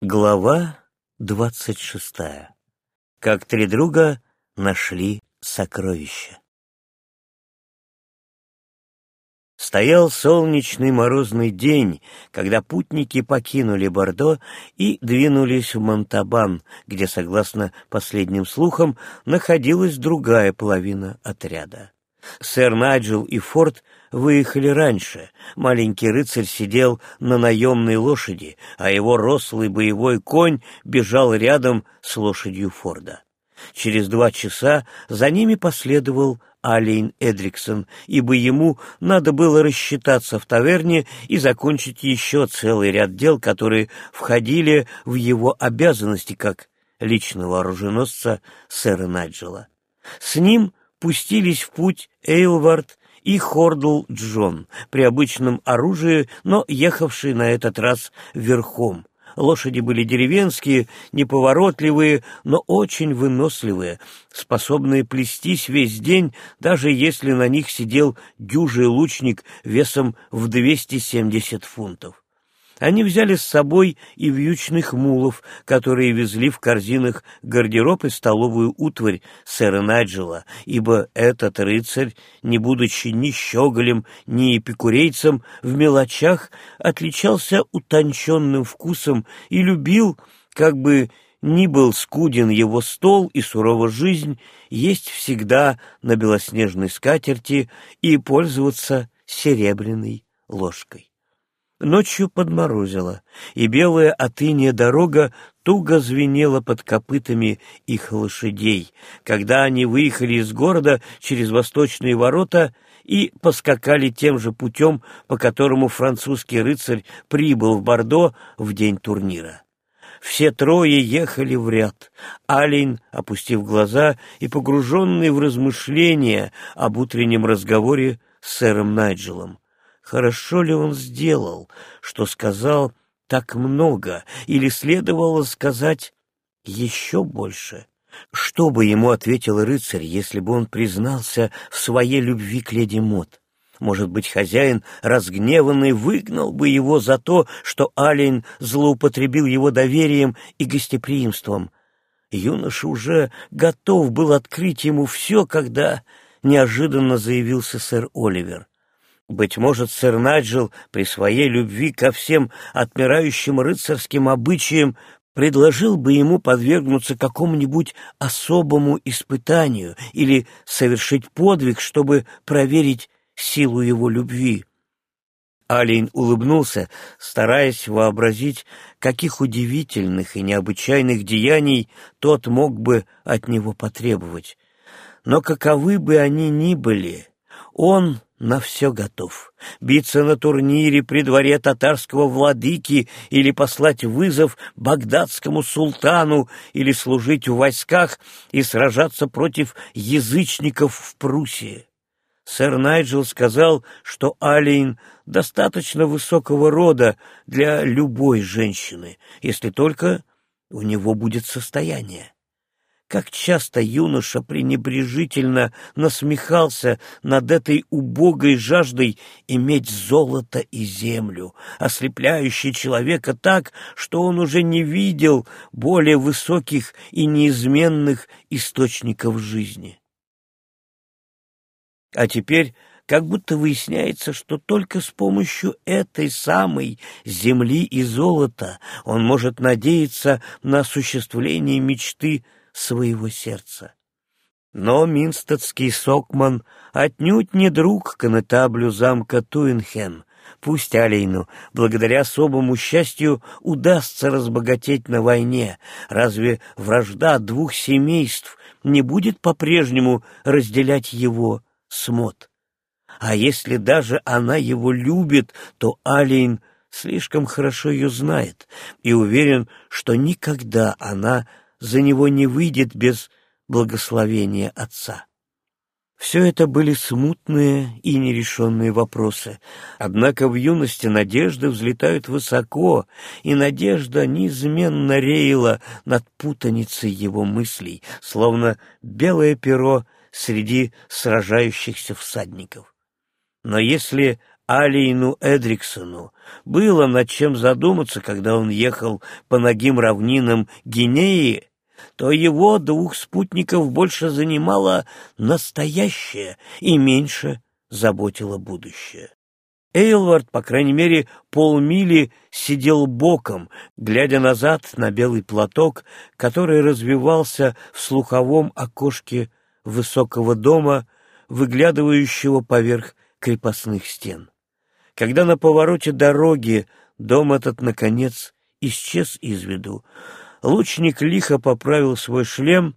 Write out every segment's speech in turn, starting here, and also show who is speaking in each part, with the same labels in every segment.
Speaker 1: Глава двадцать шестая. Как три друга нашли сокровища. Стоял солнечный морозный день, когда путники покинули Бордо и двинулись в Монтабан, где, согласно последним слухам, находилась другая половина отряда. Сэр Найджел и Форд выехали раньше. Маленький рыцарь сидел на наемной лошади, а его рослый боевой конь бежал рядом с лошадью Форда. Через два часа за ними последовал Алейн Эдриксон, ибо ему надо было рассчитаться в таверне и закончить еще целый ряд дел, которые входили в его обязанности как личного оруженосца сэра Найджела. С ним пустились в путь Эйлвард и Хордл Джон при обычном оружии, но ехавший на этот раз верхом. Лошади были деревенские, неповоротливые, но очень выносливые, способные плестись весь день, даже если на них сидел дюжий лучник весом в 270 фунтов. Они взяли с собой и вьючных мулов, которые везли в корзинах гардероб и столовую утварь сэра Наджела, ибо этот рыцарь, не будучи ни щеголем, ни эпикурейцем, в мелочах отличался утонченным вкусом и любил, как бы ни был скуден его стол и сурова жизнь, есть всегда на белоснежной скатерти и пользоваться серебряной ложкой. Ночью подморозило, и белая от иния дорога туго звенела под копытами их лошадей, когда они выехали из города через восточные ворота и поскакали тем же путем, по которому французский рыцарь прибыл в Бордо в день турнира. Все трое ехали в ряд. Алин, опустив глаза и погруженный в размышления об утреннем разговоре с сэром Найджелом. Хорошо ли он сделал, что сказал так много, или следовало сказать еще больше? Что бы ему ответил рыцарь, если бы он признался в своей любви к леди Мот? Может быть, хозяин, разгневанный, выгнал бы его за то, что Алень злоупотребил его доверием и гостеприимством. Юноша уже готов был открыть ему все, когда неожиданно заявился сэр Оливер. Быть может, сэр Наджел при своей любви ко всем отмирающим рыцарским обычаям предложил бы ему подвергнуться какому-нибудь особому испытанию или совершить подвиг, чтобы проверить силу его любви. Алин улыбнулся, стараясь вообразить, каких удивительных и необычайных деяний тот мог бы от него потребовать. Но каковы бы они ни были, он на все готов. Биться на турнире при дворе татарского владыки или послать вызов багдадскому султану или служить в войсках и сражаться против язычников в Пруссии. Сэр Найджел сказал, что Алейн достаточно высокого рода для любой женщины, если только у него будет состояние. Как часто юноша пренебрежительно насмехался над этой убогой жаждой иметь золото и землю, ослепляющей человека так, что он уже не видел более высоких и неизменных источников жизни. А теперь как будто выясняется, что только с помощью этой самой земли и золота он может надеяться на осуществление мечты своего сердца. Но минстедский сокман отнюдь не друг конетаблю замка Туинхен. Пусть Алейну, благодаря особому счастью, удастся разбогатеть на войне. Разве вражда двух семейств не будет по-прежнему разделять его смот? А если даже она его любит, то Алейн слишком хорошо ее знает и уверен, что никогда она за него не выйдет без благословения отца. Все это были смутные и нерешенные вопросы. Однако в юности надежды взлетают высоко, и надежда неизменно реяла над путаницей его мыслей, словно белое перо среди сражающихся всадников. Но если Алиину Эдриксону было над чем задуматься, когда он ехал по ногим равнинам Гинеи, то его двух спутников больше занимало настоящее и меньше заботило будущее. Эйлвард, по крайней мере, полмили сидел боком, глядя назад на белый платок, который развивался в слуховом окошке высокого дома, выглядывающего поверх крепостных стен. Когда на повороте дороги дом этот, наконец, исчез из виду, лучник лихо поправил свой шлем,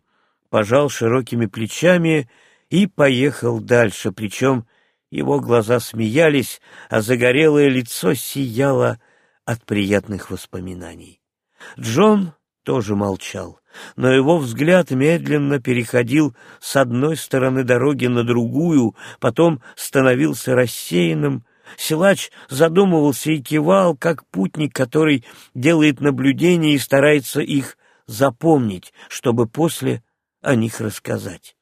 Speaker 1: пожал широкими плечами и поехал дальше, причем его глаза смеялись, а загорелое лицо сияло от приятных воспоминаний. Джон тоже молчал, но его взгляд медленно переходил с одной стороны дороги на другую, потом становился рассеянным. Силач задумывался и кивал, как путник, который делает наблюдения и старается их запомнить, чтобы после о них рассказать.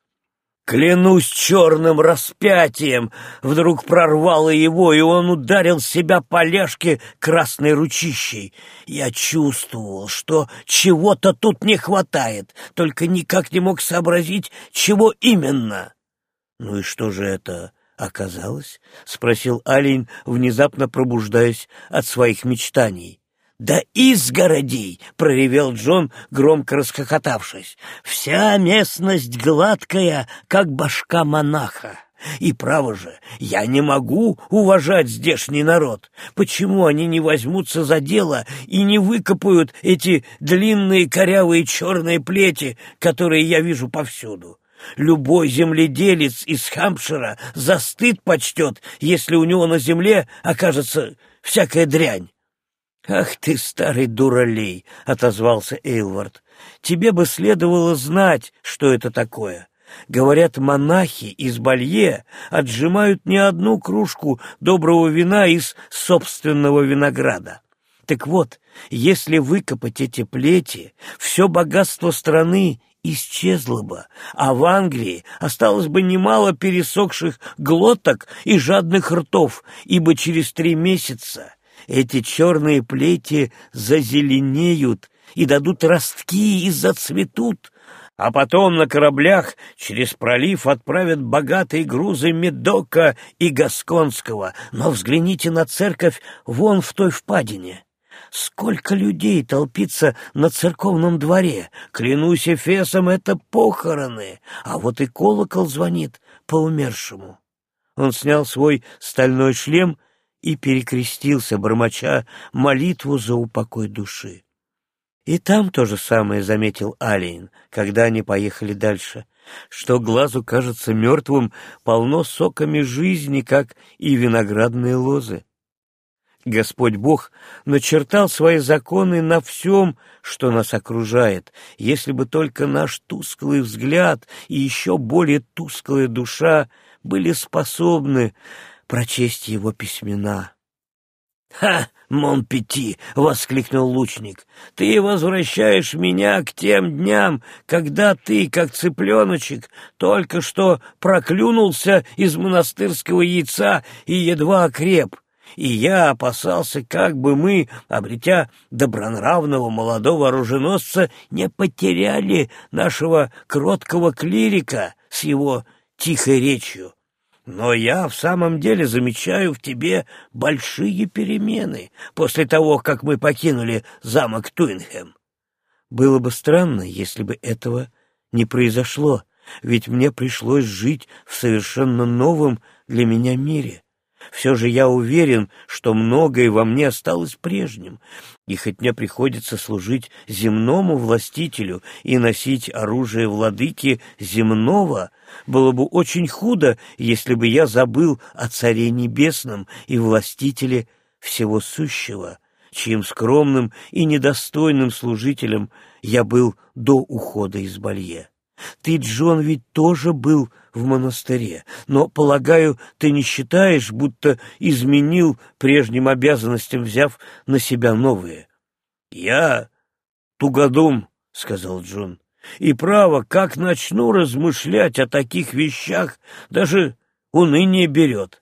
Speaker 1: Клянусь черным распятием! Вдруг прорвало его, и он ударил себя по ляжке красной ручищей. Я чувствовал, что чего-то тут не хватает, только никак не мог сообразить, чего именно. Ну и что же это оказалось? — спросил Алень, внезапно пробуждаясь от своих мечтаний. «Да изгородей!» — проревел Джон, громко расхохотавшись. «Вся местность гладкая, как башка монаха. И право же, я не могу уважать здешний народ. Почему они не возьмутся за дело и не выкопают эти длинные корявые черные плети, которые я вижу повсюду?» Любой земледелец из Хампшира за стыд почтет, если у него на земле окажется всякая дрянь. «Ах ты, старый дуралей!» — отозвался Эйлвард. «Тебе бы следовало знать, что это такое. Говорят, монахи из Балье отжимают не одну кружку доброго вина из собственного винограда. Так вот, если выкопать эти плети, все богатство страны исчезло бы, а в Англии осталось бы немало пересохших глоток и жадных ртов, ибо через три месяца эти черные плети зазеленеют и дадут ростки и зацветут, а потом на кораблях через пролив отправят богатые грузы Медока и Гасконского. Но взгляните на церковь вон в той впадине. Сколько людей толпится на церковном дворе! Клянусь Эфесом, это похороны, а вот и колокол звонит по умершему. Он снял свой стальной шлем и перекрестился, бормоча молитву за упокой души. И там то же самое заметил Алиен, когда они поехали дальше, что глазу кажется мертвым полно соками жизни, как и виноградные лозы. Господь Бог начертал свои законы на всем, что нас окружает, если бы только наш тусклый взгляд и еще более тусклая душа были способны прочесть его письмена. «Ха, Монпети!» — воскликнул лучник. «Ты возвращаешь меня к тем дням, когда ты, как цыпленочек, только что проклюнулся из монастырского яйца и едва окреп. И я опасался, как бы мы, обретя добронравного молодого оруженосца, не потеряли нашего кроткого клирика с его тихой речью. Но я в самом деле замечаю в тебе большие перемены после того, как мы покинули замок Туинхэм. Было бы странно, если бы этого не произошло, ведь мне пришлось жить в совершенно новом для меня мире. Все же я уверен, что многое во мне осталось прежним, и хоть мне приходится служить земному властителю и носить оружие владыки земного, было бы очень худо, если бы я забыл о Царе Небесном и властителе всего сущего, чьим скромным и недостойным служителем я был до ухода из Балье. Ты, Джон, ведь тоже был в монастыре, но, полагаю, ты не считаешь, будто изменил прежним обязанностям, взяв на себя новые? — Я тугодум, — сказал Джон, — и право, как начну размышлять о таких вещах, даже уныние берет.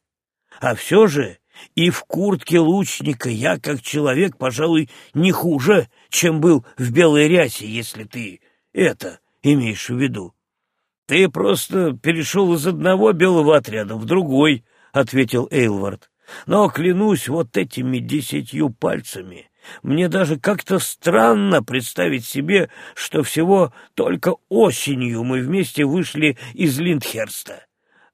Speaker 1: А все же И в куртке лучника я, как человек, пожалуй, не хуже, чем был в белой рясе, если ты это имеешь в виду. Ты просто перешел из одного белого отряда в другой, — ответил Эйлвард. Но, клянусь, вот этими десятью пальцами мне даже как-то странно представить себе, что всего только осенью мы вместе вышли из Линдхерста.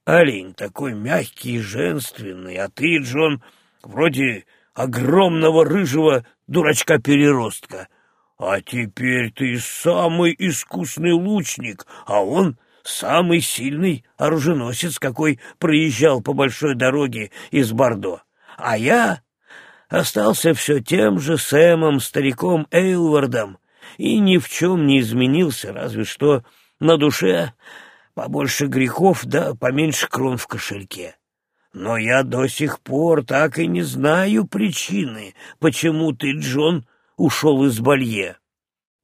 Speaker 1: Олень такой мягкий и женственный, а ты, Джон, вроде огромного рыжего дурачка-переростка. А теперь ты самый искусный лучник, а он самый сильный оруженосец, какой проезжал по большой дороге из Бордо. А я остался все тем же Сэмом, стариком Эйлвардом, и ни в чем не изменился, разве что на душе побольше грехов да поменьше крон в кошельке. Но я до сих пор так и не знаю причины, почему ты, Джон, ушел из Балье.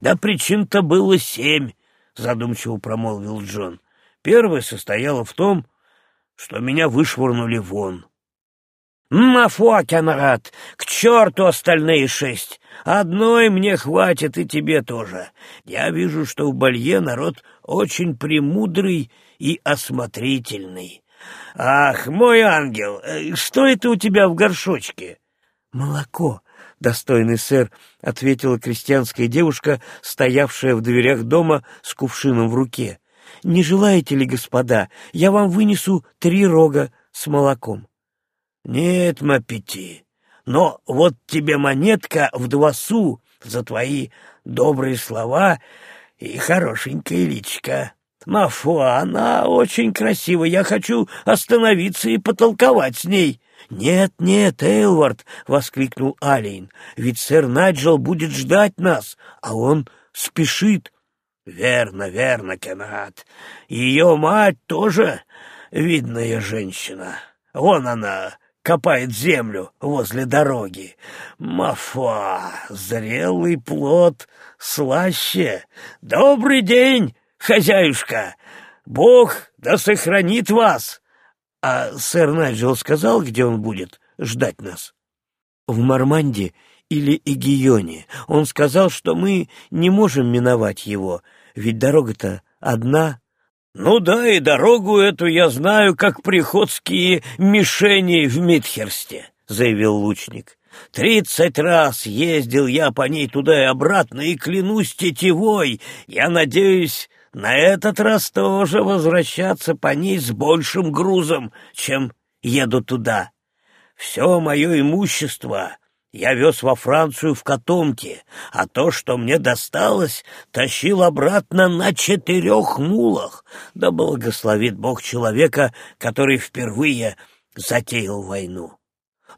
Speaker 1: Да причин-то было семь, — задумчиво промолвил Джон. Первая состояла в том, что меня вышвырнули вон. «Мафуа, Кенрад, к черту остальные шесть! Одной мне хватит и тебе тоже. Я вижу, что в Балье народ очень премудрый и осмотрительный. Ах, мой ангел, э, что это у тебя в горшочке?» «Молоко», достойный сэр», — ответила крестьянская девушка, стоявшая в дверях дома с кувшином в руке. «Не желаете ли, господа, я вам вынесу три рога с молоком?» Нет, Мапити, но вот тебе монетка в два су за твои добрые слова и хорошенькая личка. Мафуа, она очень красивая, я хочу остановиться и потолковать с ней. «Нет, нет, Эйлвард!» — воскликнул Алейн. «Ведь сэр Найджел будет ждать нас, а он спешит». «Верно, верно, Кеннет. Ее мать тоже видная женщина. Вон она, копает землю возле дороги. Мафа, зрелый плод, слаще. Добрый день, хозяюшка! Бог да сохранит вас! А сэр Найджел сказал, где он будет ждать нас? В Марманде или Эгионе. Он сказал, что мы не можем миновать его, ведь дорога-то одна, «Ну да, и дорогу эту я знаю, как приходские мишени в Митхерсте», — заявил лучник. «Тридцать раз ездил я по ней туда и обратно, и клянусь тетивой, я надеюсь на этот раз тоже возвращаться по ней с большим грузом, чем еду туда. Все мое имущество я вез во Францию в котомке, а то, что мне досталось, тащил обратно на четырех мулах. Да благословит Бог человека, который впервые затеял войну.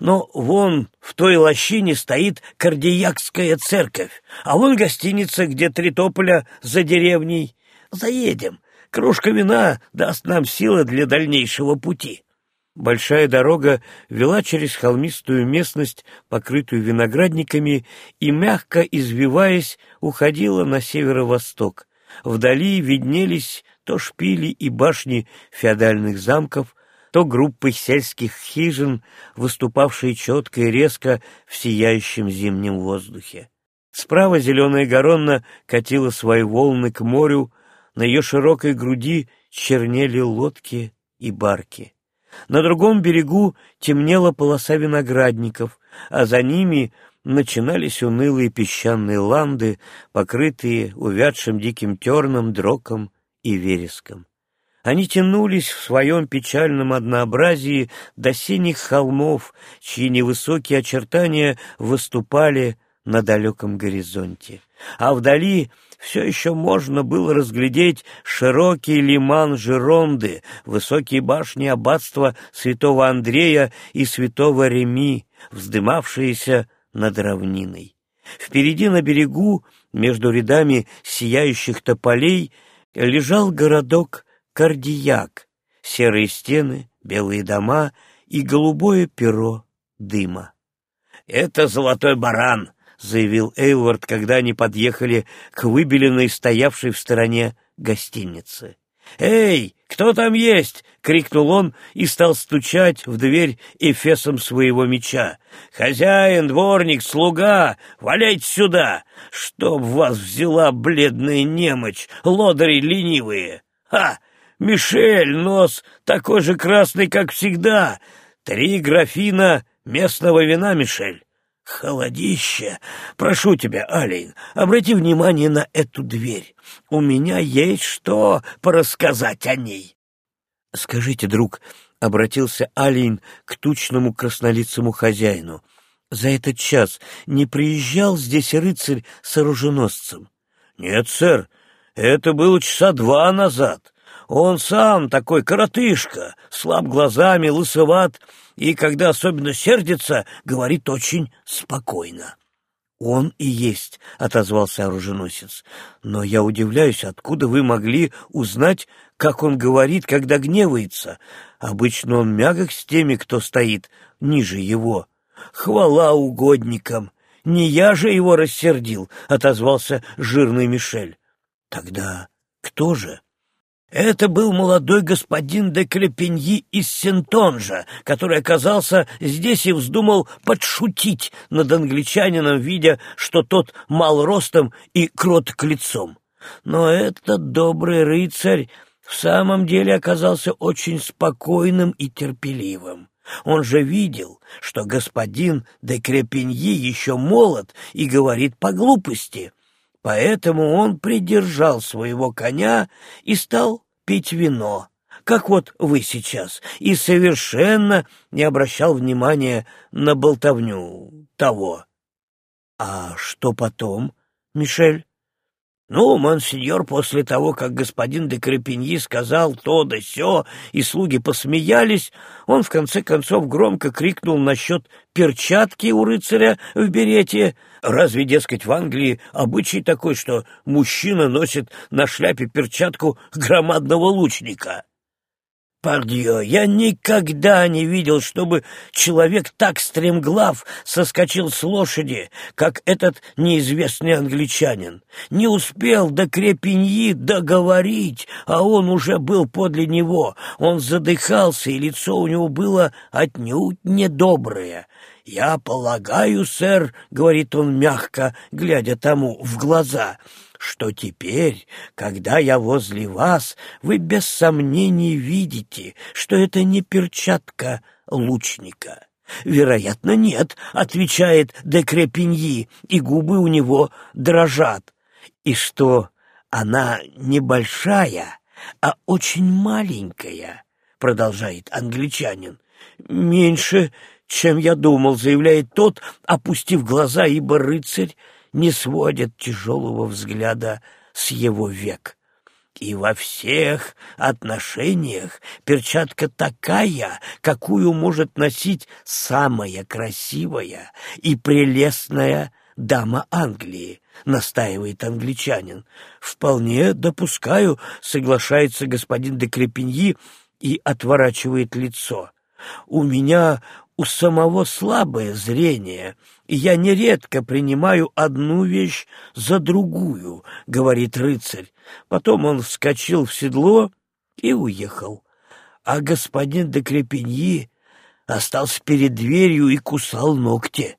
Speaker 1: Но вон в той лощине стоит кардиякская церковь, а вон гостиница, где три тополя за деревней. Заедем. Кружка вина даст нам силы для дальнейшего пути. Большая дорога вела через холмистую местность, покрытую виноградниками, и, мягко извиваясь, уходила на северо-восток. Вдали виднелись то шпили и башни феодальных замков, то группы сельских хижин, выступавшие четко и резко в сияющем зимнем воздухе. Справа зеленая горонна катила свои волны к морю, на ее широкой груди чернели лодки и барки. На другом берегу темнела полоса виноградников, а за ними начинались унылые песчаные ланды, покрытые увядшим диким терном, дроком и вереском. Они тянулись в своем печальном однообразии до синих холмов, чьи невысокие очертания выступали на далеком горизонте. А вдали все еще можно было разглядеть широкий лиман Жеронды, высокие башни аббатства святого Андрея и святого Реми, вздымавшиеся над равниной. Впереди на берегу, между рядами сияющих тополей, лежал городок Кардияк, серые стены, белые дома и голубое перо дыма. «Это золотой баран!» — заявил Эйлвард, когда они подъехали к выбеленной, стоявшей в стороне гостинице. «Эй, кто там есть?» — крикнул он и стал стучать в дверь эфесом своего меча. «Хозяин, дворник, слуга, валяйте сюда! Чтоб вас взяла бледная немочь, лодыри ленивые! Ха! Мишель, нос такой же красный, как всегда! Три графина местного вина, Мишель!» «Холодище! Прошу тебя, Алейн, обрати внимание на эту дверь. У меня есть что порассказать о ней». «Скажите, друг», — обратился Алейн к тучному краснолицому хозяину, «за этот час не приезжал здесь рыцарь с оруженосцем?» «Нет, сэр, это было часа два назад. Он сам такой коротышка, слаб глазами, лысоват, и, когда особенно сердится, говорит очень спокойно. «Он и есть», — отозвался оруженосец. «Но я удивляюсь, откуда вы могли узнать, как он говорит, когда гневается? Обычно он мягок с теми, кто стоит ниже его. Хвала угодникам! Не я же его рассердил», — отозвался жирный Мишель. «Тогда кто же?» Это был молодой господин де Клепеньи из Сентонжа, который оказался здесь и вздумал подшутить над англичанином, видя, что тот мал ростом и кротк лицом. Но этот добрый рыцарь в самом деле оказался очень спокойным и терпеливым. Он же видел, что господин де Крепеньи еще молод и говорит по глупости, поэтому он придержал своего коня и стал пить вино, как вот вы сейчас, и совершенно не обращал внимания на болтовню того. — А что потом, Мишель? Ну, монсеньор, после того, как господин де Крепеньи сказал то да сё, и слуги посмеялись, он в конце концов громко крикнул насчет перчатки у рыцаря в берете. Разве, дескать, в Англии обычай такой, что мужчина носит на шляпе перчатку громадного лучника? Пардье, я никогда не видел, чтобы человек так стремглав соскочил с лошади, как этот неизвестный англичанин. Не успел до крепеньи договорить, а он уже был подле него. Он задыхался, и лицо у него было отнюдь недоброе. «Я полагаю, сэр», — говорит он мягко, глядя тому в глаза, — что теперь, когда я возле вас, вы без сомнений видите, что это не перчатка лучника. «Вероятно, нет», — отвечает де Крепиньи, и губы у него дрожат. «И что она небольшая, а очень маленькая», — продолжает англичанин. «Меньше, чем я думал», — заявляет тот, опустив глаза, ибо рыцарь не сводят тяжелого взгляда с его век. И во всех отношениях перчатка такая, какую может носить самая красивая и прелестная дама Англии, настаивает англичанин. Вполне допускаю, соглашается господин де Крепеньи и отворачивает лицо. У меня у самого слабое зрение, и я нередко принимаю одну вещь за другую, — говорит рыцарь. Потом он вскочил в седло и уехал. А господин де Крепеньи остался перед дверью и кусал ногти.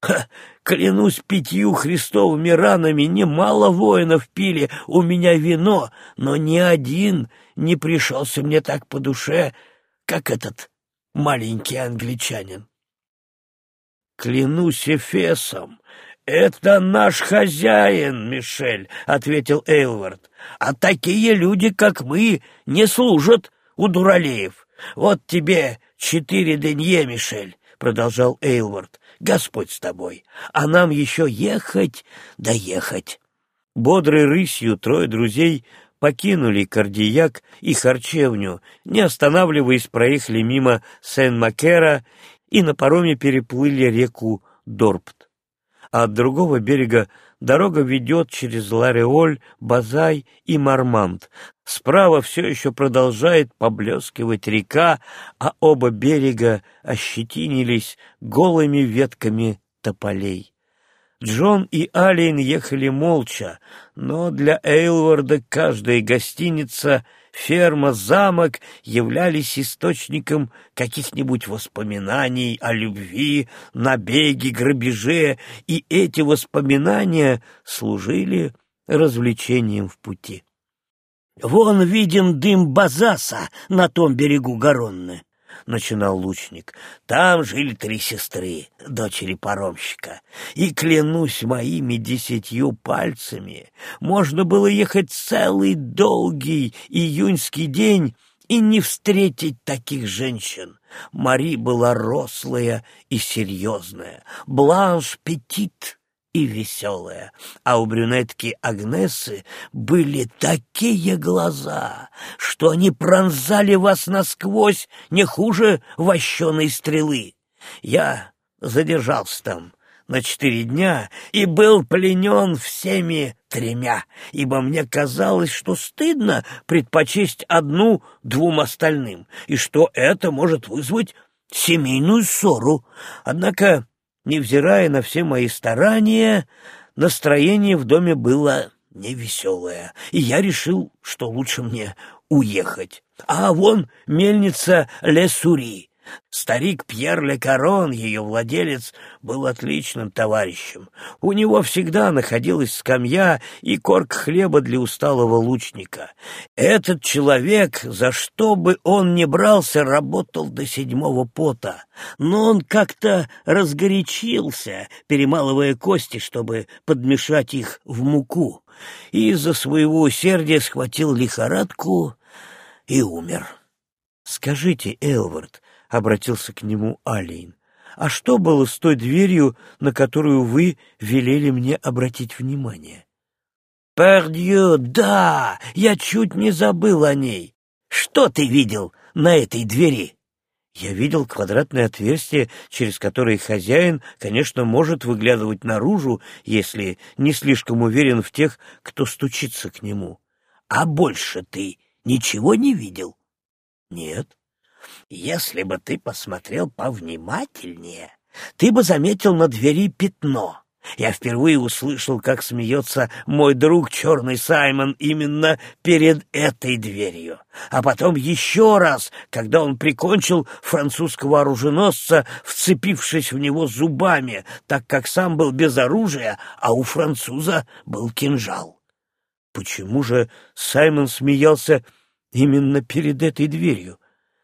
Speaker 1: Ха, клянусь пятью христовыми ранами, немало воинов пили у меня вино, но ни один не пришелся мне так по душе, как этот маленький англичанин. «Клянусь Эфесом, это наш хозяин, Мишель», — ответил Эйлвард. «А такие люди, как мы, не служат у дуралеев. Вот тебе четыре денье, Мишель», — продолжал Эйлвард. «Господь с тобой, а нам еще ехать да ехать». Бодрой рысью трое друзей покинули Кардияк и Харчевню, не останавливаясь, проехали мимо Сен-Макера и на пароме переплыли реку Дорпт. А от другого берега дорога ведет через Лареоль, Базай и Мармант. Справа все еще продолжает поблескивать река, а оба берега ощетинились голыми ветками тополей. Джон и Алиен ехали молча, но для Эйлварда каждая гостиница ферма, замок являлись источником каких-нибудь воспоминаний о любви, набеге, грабеже, и эти воспоминания служили развлечением в пути. «Вон виден дым Базаса на том берегу Garonne. — начинал лучник. «Там жили три сестры, дочери паромщика, и, клянусь моими десятью пальцами, можно было ехать целый долгий июньский день и не встретить таких женщин. Мари была рослая и серьезная, Бланш — петит, и веселая, а у брюнетки Агнесы были такие глаза, что они пронзали вас насквозь не хуже вощеной стрелы. Я задержался там на четыре дня и был пленен всеми тремя, ибо мне казалось, что стыдно предпочесть одну двум остальным, и что это может вызвать семейную ссору. Однако Невзирая на все мои старания, настроение в доме было невеселое, и я решил, что лучше мне уехать. А вон мельница Лесури. Старик Пьер Лекарон, ее владелец, был отличным товарищем. У него всегда находилась скамья и корк хлеба для усталого лучника. Этот человек, за что бы он ни брался, работал до седьмого пота. Но он как-то разгорячился, перемалывая кости, чтобы подмешать их в муку, и из-за своего усердия схватил лихорадку и умер. «Скажите, Элвард, обратился к нему Алейн. «А что было с той дверью, на которую вы велели мне обратить внимание?» «Пердью, да! Я чуть не забыл о ней. Что ты видел на этой двери?» Я видел квадратное отверстие, через которое хозяин, конечно, может выглядывать наружу, если не слишком уверен в тех, кто стучится к нему. А больше ты ничего не видел? Нет. Если бы ты посмотрел повнимательнее, ты бы заметил на двери пятно. Я впервые услышал, как смеется мой друг Черный Саймон именно перед этой дверью. А потом еще раз, когда он прикончил французского оруженосца, вцепившись в него зубами, так как сам был без оружия, а у француза был кинжал. Почему же Саймон смеялся именно перед этой дверью?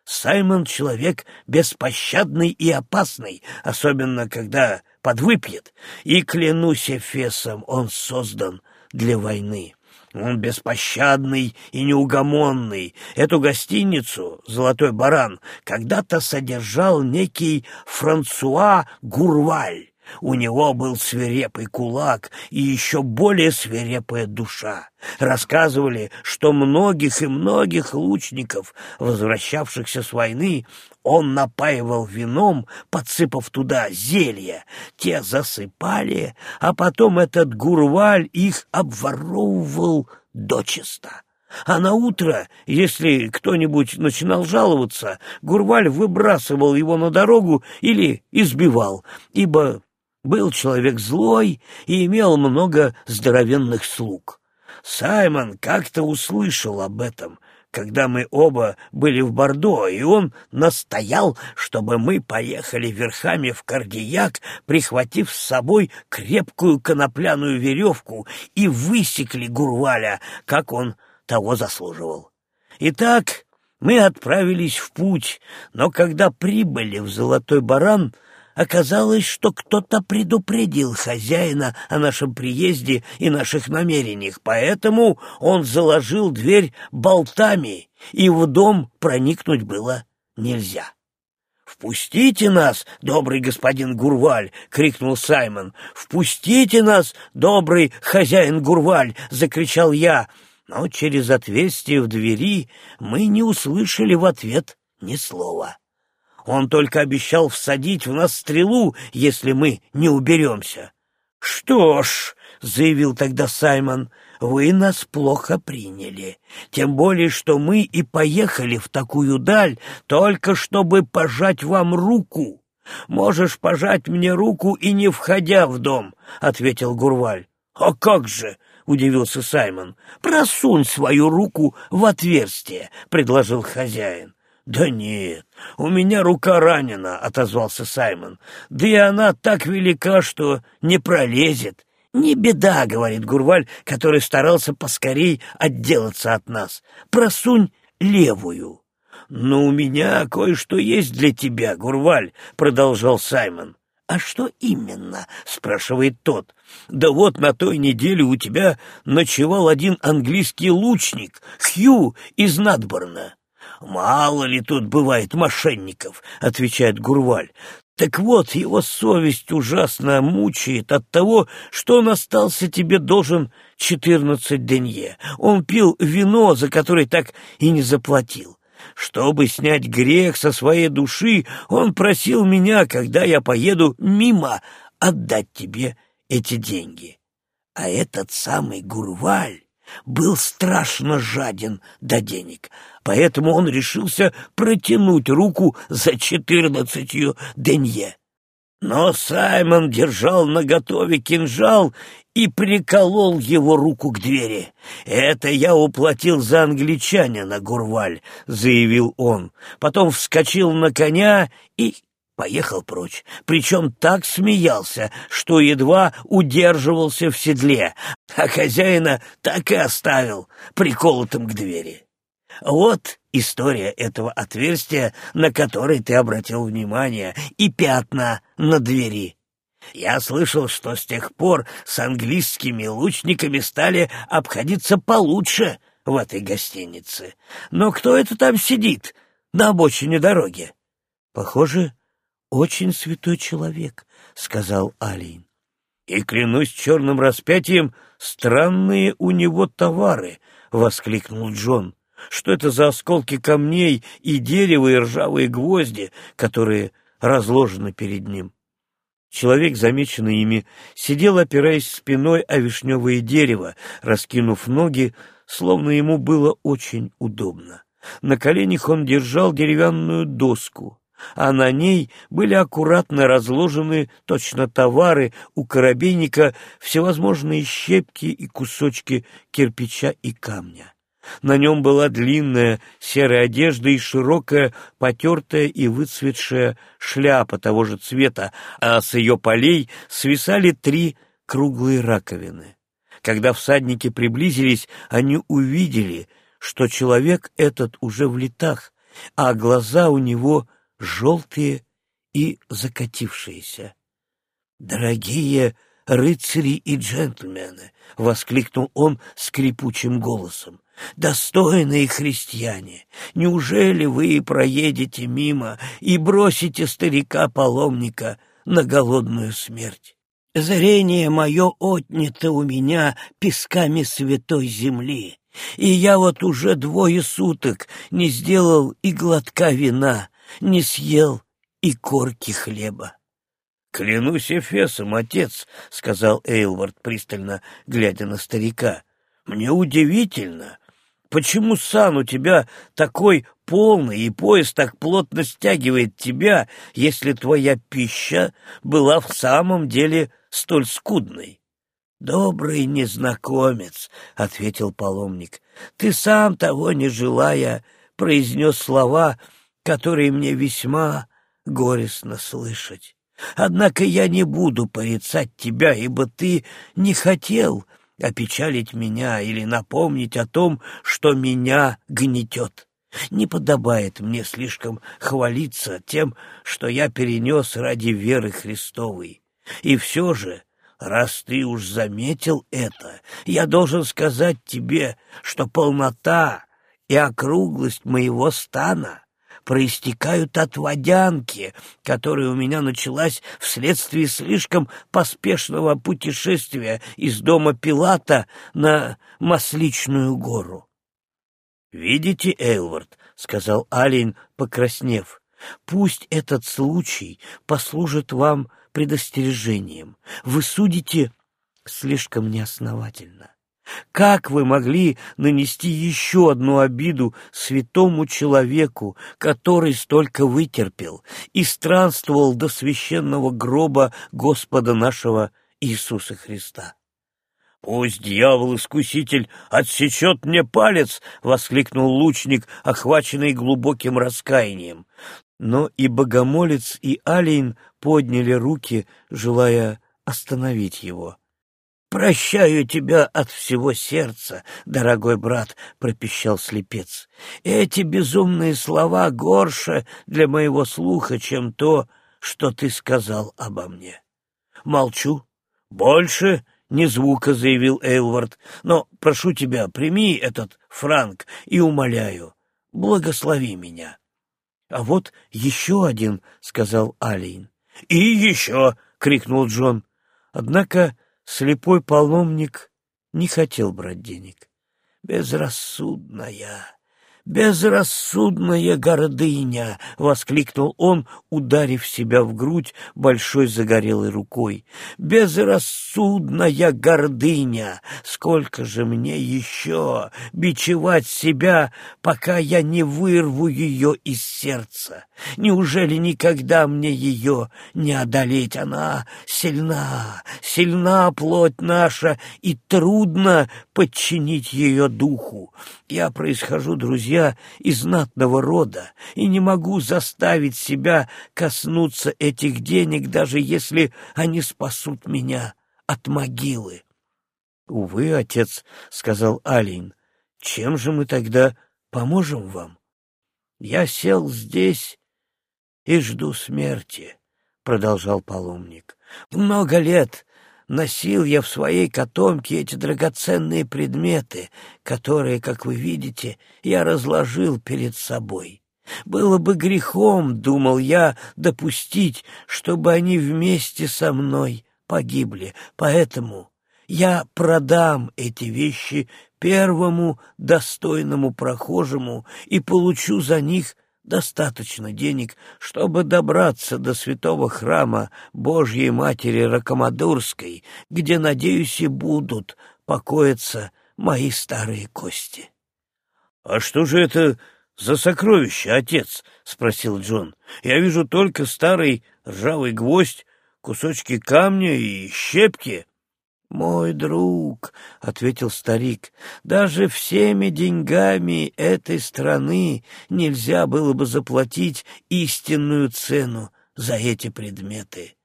Speaker 1: Саймон — человек беспощадный и опасный, особенно когда подвыпьет, и, клянусь Эфесом, он создан для войны. Он беспощадный и неугомонный. Эту гостиницу «Золотой баран» когда-то содержал некий Франсуа Гурваль, у него был свирепый кулак и еще более свирепая душа. Рассказывали, что многих и многих лучников, возвращавшихся с войны, он напаивал вином, подсыпав туда зелья. Те засыпали, а потом этот гурваль их обворовывал дочисто. А на утро, если кто-нибудь начинал жаловаться, Гурваль выбрасывал его на дорогу или избивал, ибо был человек злой и имел много здоровенных слуг. Саймон как-то услышал об этом, когда мы оба были в Бордо, и он настоял, чтобы мы поехали верхами в Кардияк, прихватив с собой крепкую конопляную веревку и высекли Гурваля, как он того заслуживал. Итак, мы отправились в путь, но когда прибыли в Золотой Баран — Оказалось, что кто-то предупредил хозяина о нашем приезде и наших намерениях, поэтому он заложил дверь болтами, и в дом проникнуть было нельзя. «Впустите нас, добрый господин Гурваль!» — крикнул Саймон. «Впустите нас, добрый хозяин Гурваль!» — закричал я. Но через отверстие в двери мы не услышали в ответ ни слова. Он только обещал всадить в нас стрелу, если мы не уберемся. — Что ж, — заявил тогда Саймон, — вы нас плохо приняли. Тем более, что мы и поехали в такую даль, только чтобы пожать вам руку. Можешь пожать мне руку и не входя в дом, — ответил Гурваль. — А как же? — удивился Саймон. «Просунь свою руку в отверстие», — предложил хозяин. «Да нет, у меня рука ранена», — отозвался Саймон. «Да и она так велика, что не пролезет». «Не беда», — говорит Гурваль, который старался поскорей отделаться от нас. «Просунь левую». «Но у меня кое-что есть для тебя, Гурваль», — продолжал Саймон. «А что именно?» — спрашивает тот. «Да вот на той неделе у тебя ночевал один английский лучник, Хью из Надборна. «Мало ли тут бывает мошенников», — отвечает Гурваль. «Так вот, его совесть ужасно мучает от того, что он остался тебе должен четырнадцать денье. Он пил вино, за которое так и не заплатил. Чтобы снять грех со своей души, он просил меня, когда я поеду мимо, отдать тебе эти деньги. А этот самый Гурваль был страшно жаден до денег, поэтому он решился протянуть руку за четырнадцатью денье. Но Саймон держал наготове кинжал и приколол его руку к двери. «Это я уплатил за англичанина, Гурваль», — заявил он. Потом вскочил на коня и поехал прочь, причем так смеялся, что едва удерживался в седле, а хозяина так и оставил приколотым к двери. Вот история этого отверстия, на которое ты обратил внимание, и пятна на двери. Я слышал, что с тех пор с английскими лучниками стали обходиться получше в этой гостинице. Но кто это там сидит на обочине дороги? Похоже, очень святой человек, — сказал Алин. И, клянусь черным распятием, странные у него товары, — воскликнул Джон. Что это за осколки камней и дерева и ржавые гвозди, которые разложены перед ним? Человек, замеченный ими, сидел, опираясь спиной о вишневое дерево, раскинув ноги, словно ему было очень удобно. На коленях он держал деревянную доску а на ней были аккуратно разложены точно товары у коробейника, всевозможные щепки и кусочки кирпича и камня. На нем была длинная серая одежда и широкая, потертая и выцветшая шляпа того же цвета, а с ее полей свисали три круглые раковины. Когда всадники приблизились, они увидели, что человек этот уже в летах, а глаза у него — желтые и закатившиеся. «Дорогие рыцари и джентльмены!» — воскликнул он скрипучим голосом. «Достойные христиане! Неужели вы проедете мимо и бросите старика-паломника на голодную смерть? Зрение мое отнято у меня песками святой земли, и я вот уже двое суток не сделал и глотка вина, не съел и корки хлеба. — Клянусь Эфесом, отец, — сказал Эйлвард, пристально глядя на старика. — Мне удивительно, почему сан у тебя такой полный и пояс так плотно стягивает тебя, если твоя пища была в самом деле столь скудной. — Добрый незнакомец, — ответил паломник, — ты сам того не желая произнес слова, — которые мне весьма горестно слышать. Однако я не буду порицать тебя, ибо ты не хотел опечалить меня или напомнить о том, что меня гнетет. Не подобает мне слишком хвалиться тем, что я перенес ради веры Христовой. И все же, раз ты уж заметил это, я должен сказать тебе, что полнота и округлость моего стана проистекают от водянки, которая у меня началась вследствие слишком поспешного путешествия из дома Пилата на Масличную гору. «Видите, Эйлвард», — сказал Алин, покраснев, — «пусть этот случай послужит вам предостережением. Вы судите слишком неосновательно. Как вы могли нанести еще одну обиду святому человеку, который столько вытерпел и странствовал до священного гроба Господа нашего Иисуса Христа? «Пусть дьявол-искуситель отсечет мне палец!» — воскликнул лучник, охваченный глубоким раскаянием. Но и богомолец, и Алейн подняли руки, желая остановить его. «Прощаю тебя от всего сердца, дорогой брат», — пропищал слепец. «Эти безумные слова горше для моего слуха, чем то, что ты сказал обо мне». «Молчу. Больше ни звука», — заявил Эйлвард. «Но прошу тебя, прими этот франк и умоляю, благослови меня». «А вот еще один», — сказал Алин. «И еще!» — крикнул Джон. Однако слепой паломник не хотел брать денег. «Безрассудная, безрассудная гордыня!» — воскликнул он, ударив себя в грудь большой загорелой рукой. «Безрассудная гордыня! Сколько же мне еще бичевать себя, пока я не вырву ее из сердца? Неужели никогда мне ее не одолеть? Она сильна, сильна плоть наша, и трудно подчинить ее духу. Я происхожу, друзья, из знатного рода, и не могу заставить себя коснуться этих денег, даже если они спасут меня от могилы. — Увы, отец, — сказал Алин, — чем же мы тогда поможем вам? Я сел здесь и жду смерти, — продолжал паломник. Много лет носил я в своей котомке эти драгоценные предметы, которые, как вы видите, я разложил перед собой. Было бы грехом, думал я, допустить, чтобы они вместе со мной погибли, поэтому я продам эти вещи первому достойному прохожему и получу за них достаточно денег, чтобы добраться до святого храма Божьей Матери Ракомадурской, где, надеюсь, и будут покоиться мои старые кости. — А что же это за сокровище, отец? — спросил Джон. — Я вижу только старый ржавый гвоздь, кусочки камня и щепки. «Мой друг», — ответил старик, — «даже всеми деньгами этой страны нельзя было бы заплатить истинную цену за эти предметы».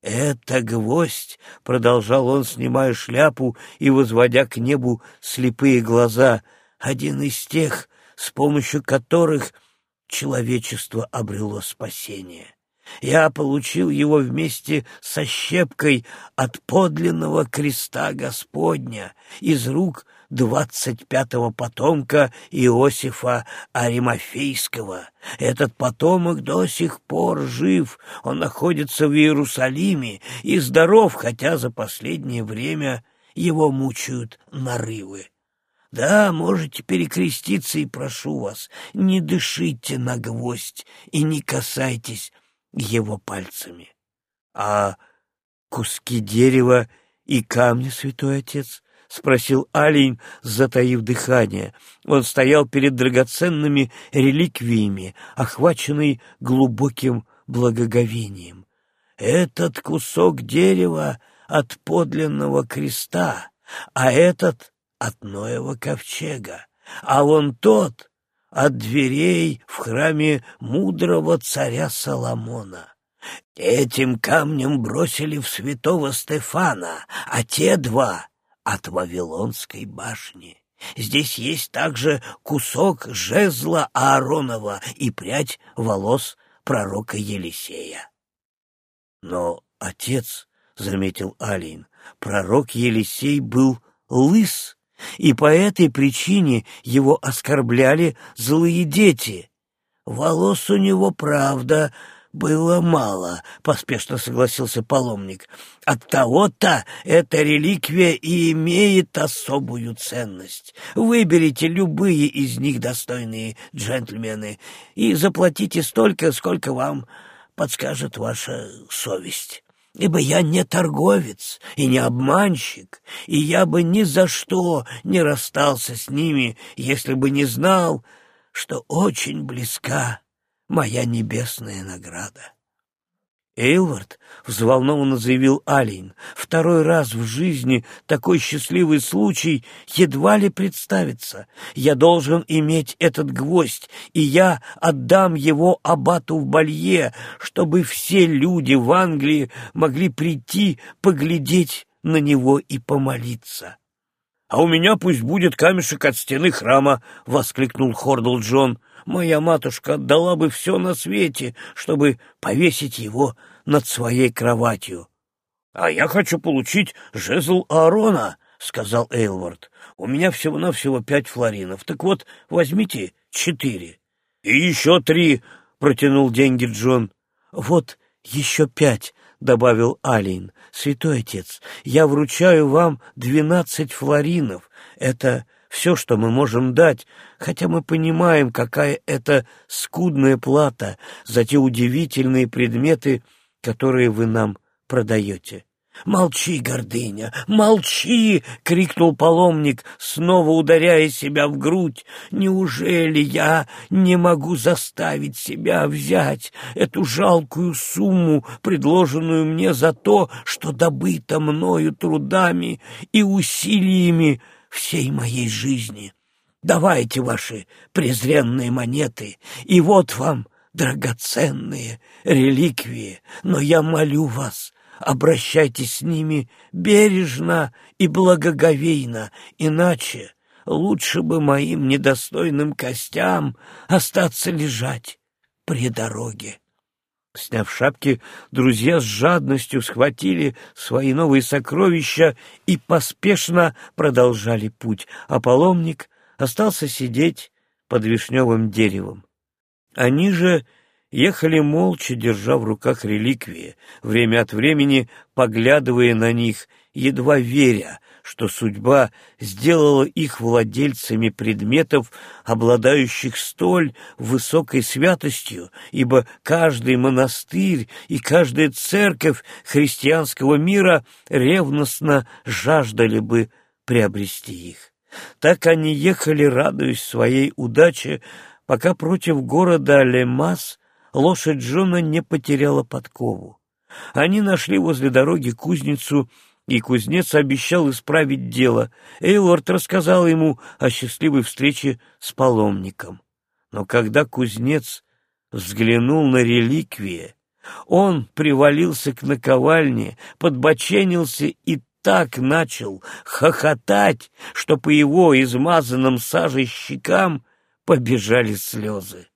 Speaker 1: «Это гвоздь», — продолжал он, снимая шляпу и возводя к небу слепые глаза, — «один из тех, с помощью которых человечество обрело спасение. Я получил его вместе со щепкой от подлинного креста Господня из рук двадцать пятого потомка Иосифа Аримофейского. Этот потомок до сих пор жив, он находится в Иерусалиме и здоров, хотя за последнее время его мучают нарывы. Да, можете перекреститься и прошу вас, не дышите на гвоздь и не касайтесь его пальцами. — А куски дерева и камни, святой отец? — спросил Алень, затаив дыхание. Он стоял перед драгоценными реликвиями, охваченный глубоким благоговением. «Этот кусок дерева от подлинного креста, а этот — от Ноева ковчега, а вон тот от дверей в храме мудрого царя Соломона. Этим камнем бросили в святого Стефана, а те два — от Вавилонской башни. Здесь есть также кусок жезла Ааронова и прядь волос пророка Елисея. Но отец, — заметил Алин, — пророк Елисей был лыс, и по этой причине его оскорбляли злые дети. Волос у него, правда, было мало, — поспешно согласился паломник. От того-то эта реликвия и имеет особую ценность. Выберите любые из них, достойные джентльмены, и заплатите столько, сколько вам подскажет ваша совесть ибо я не торговец и не обманщик, и я бы ни за что не расстался с ними, если бы не знал, что очень близка моя небесная награда. Эйлвард взволнованно заявил Алин. Второй раз в жизни такой счастливый случай едва ли представится. Я должен иметь этот гвоздь, и я отдам его абату в Балье, чтобы все люди в Англии могли прийти, поглядеть на него и помолиться. — А у меня пусть будет камешек от стены храма, — воскликнул Хордл Джон моя матушка отдала бы все на свете, чтобы повесить его над своей кроватью. — А я хочу получить жезл Аарона, — сказал Эйлвард. — У меня всего-навсего пять флоринов. Так вот, возьмите четыре. — И еще три, — протянул деньги Джон. — Вот еще пять, — добавил Алин. — Святой отец, я вручаю вам двенадцать флоринов. Это все, что мы можем дать, хотя мы понимаем, какая это скудная плата за те удивительные предметы, которые вы нам продаете. «Молчи, гордыня, молчи!» — крикнул паломник, снова ударяя себя в грудь. «Неужели я не могу заставить себя взять эту жалкую сумму, предложенную мне за то, что добыто мною трудами и усилиями всей моей жизни. Давайте ваши презренные монеты, и вот вам драгоценные реликвии, но я молю вас, обращайтесь с ними бережно и благоговейно, иначе лучше бы моим недостойным костям остаться лежать при дороге. Сняв шапки, друзья с жадностью схватили свои новые сокровища и поспешно продолжали путь, а паломник остался сидеть под вишневым деревом. Они же ехали молча, держа в руках реликвии, время от времени поглядывая на них, едва веря, что судьба сделала их владельцами предметов, обладающих столь высокой святостью, ибо каждый монастырь и каждая церковь христианского мира ревностно жаждали бы приобрести их. Так они ехали, радуясь своей удаче, пока против города Лемас лошадь Джона не потеряла подкову. Они нашли возле дороги кузницу и кузнец обещал исправить дело. Эйлорд рассказал ему о счастливой встрече с паломником. Но когда кузнец взглянул на реликвии, он привалился к наковальне, подбоченился и так начал хохотать, что по его измазанным сажей щекам побежали слезы.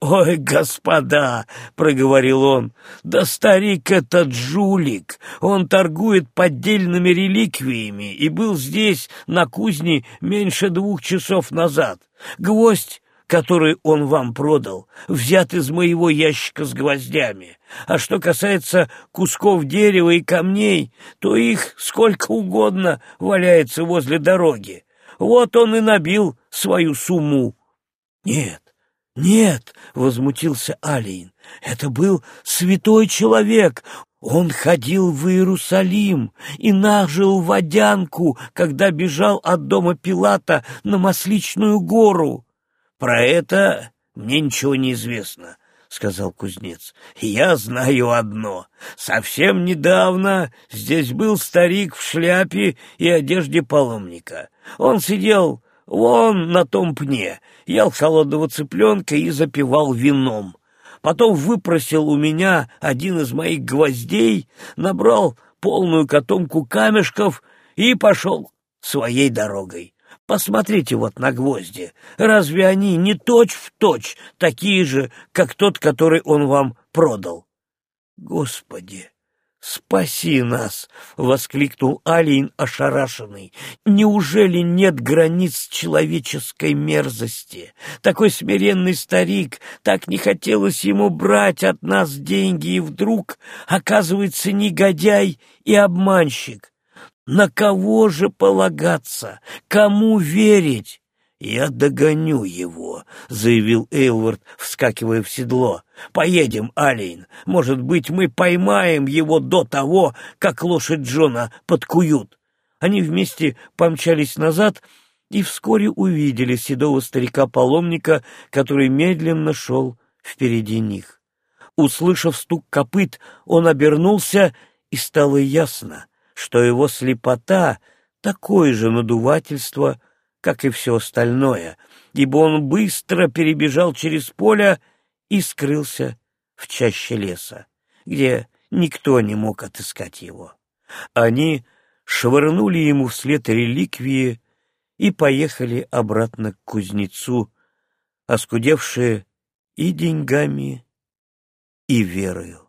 Speaker 1: «Ой, господа!» — проговорил он. «Да старик этот жулик! Он торгует поддельными реликвиями и был здесь, на кузне, меньше двух часов назад. Гвоздь, который он вам продал, взят из моего ящика с гвоздями. А что касается кусков дерева и камней, то их сколько угодно валяется возле дороги. Вот он и набил свою сумму». «Нет, «Нет», — возмутился Алиин, — «это был святой человек. Он ходил в Иерусалим и нажил водянку, когда бежал от дома Пилата на Масличную гору. Про это мне ничего не известно». — сказал кузнец. — Я знаю одно. Совсем недавно здесь был старик в шляпе и одежде паломника. Он сидел вон на том пне, ел холодного цыпленка и запивал вином. Потом выпросил у меня один из моих гвоздей, набрал полную котомку камешков и пошел своей дорогой. Посмотрите вот на гвозди. Разве они не точь-в-точь точь такие же, как тот, который он вам продал? Господи, «Спаси нас!» — воскликнул Алиин ошарашенный. «Неужели нет границ человеческой мерзости? Такой смиренный старик, так не хотелось ему брать от нас деньги, и вдруг оказывается негодяй и обманщик. На кого же полагаться? Кому верить?» «Я догоню его», — заявил Эйлвард, вскакивая в седло. «Поедем, Алейн. Может быть, мы поймаем его до того, как лошадь Джона подкуют». Они вместе помчались назад и вскоре увидели седого старика-паломника, который медленно шел впереди них. Услышав стук копыт, он обернулся, и стало ясно, что его слепота — такое же надувательство, как и все остальное, ибо он быстро перебежал через поле и скрылся в чаще леса, где никто не мог отыскать его. Они швырнули ему вслед реликвии и поехали обратно к кузнецу, оскудевшие и деньгами, и верою.